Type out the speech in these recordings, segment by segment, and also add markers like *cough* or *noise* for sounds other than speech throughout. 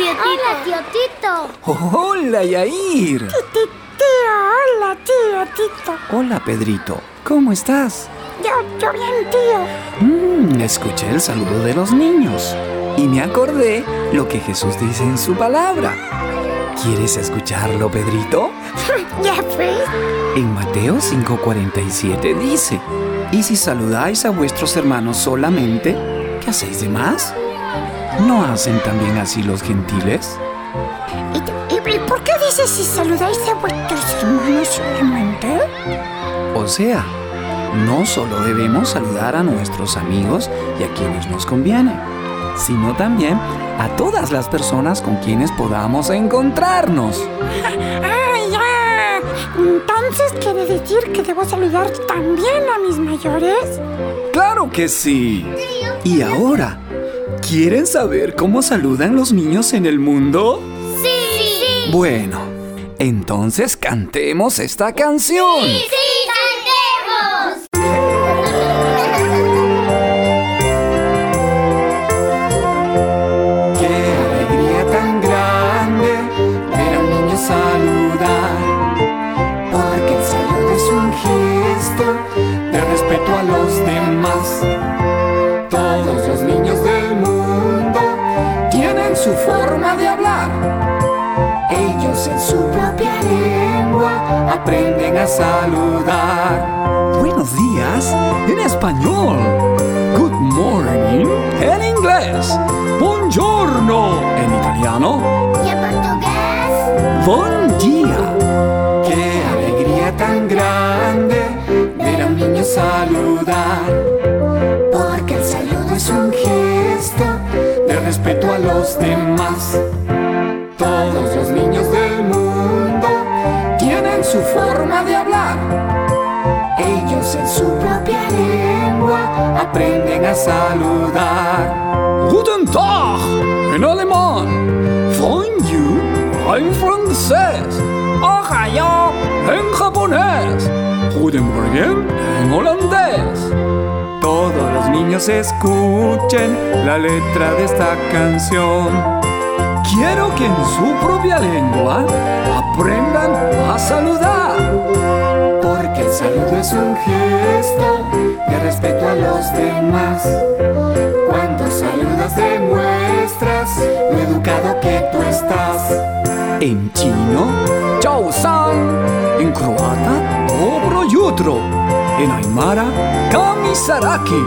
Hola, tío Tito. Hola, Yair. Tío, hola, tío Tito. Hola, Pedrito. ¿Cómo estás? Yo, yo bien, tío. Mm, escuché el saludo de los niños y me acordé lo que Jesús dice en su palabra. ¿Quieres escucharlo, Pedrito? *laughs* ya pues. En Mateo 5:47 dice, ¿y si saludáis a vuestros hermanos solamente, qué hacéis de más? ¿No hacen también así los gentiles? ¿Y, por qué dices si saludáis a vuestros hermanos solamente? O sea, no solo debemos saludar a nuestros amigos y a quienes nos conviene, sino también a todas las personas con quienes podamos encontrarnos. *laughs* ¡Ah, ya! Entonces quiere decir que debo saludar también a mis mayores. ¡Claro que sí! Y ahora, ¿quieren saber cómo saludan los niños en el mundo? Sí. Bueno, entonces cantemos esta canción. Sí, cantemos. Saludar. Buenos días en español. Good morning en inglés. Buongiorno en italiano. ¿Y en portugués? Buen día. Qué alegría tan grande ver a un niño saludar. Porque el saludo es un gesto de respeto a los demás. Todos los niños del mundo tienen su forma de en su propia lengua aprenden a saludar. Guten Tag en alemán. Bonjour en francés. Ohayo en japonés. Guten Morgen en holandés. Todos los niños escuchen la letra de esta canción. Quiero que en su propia lengua aprendan Saludo es un gesto de respeto a los demás. Cuando saludas demuestras lo educado que tú estás. En chino, chao san. En croata, dobro jutro. En aymara, kamisaraki.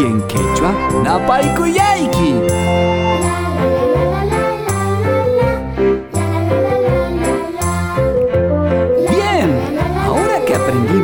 Y en quechua, napaikuyaiki.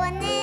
여러분은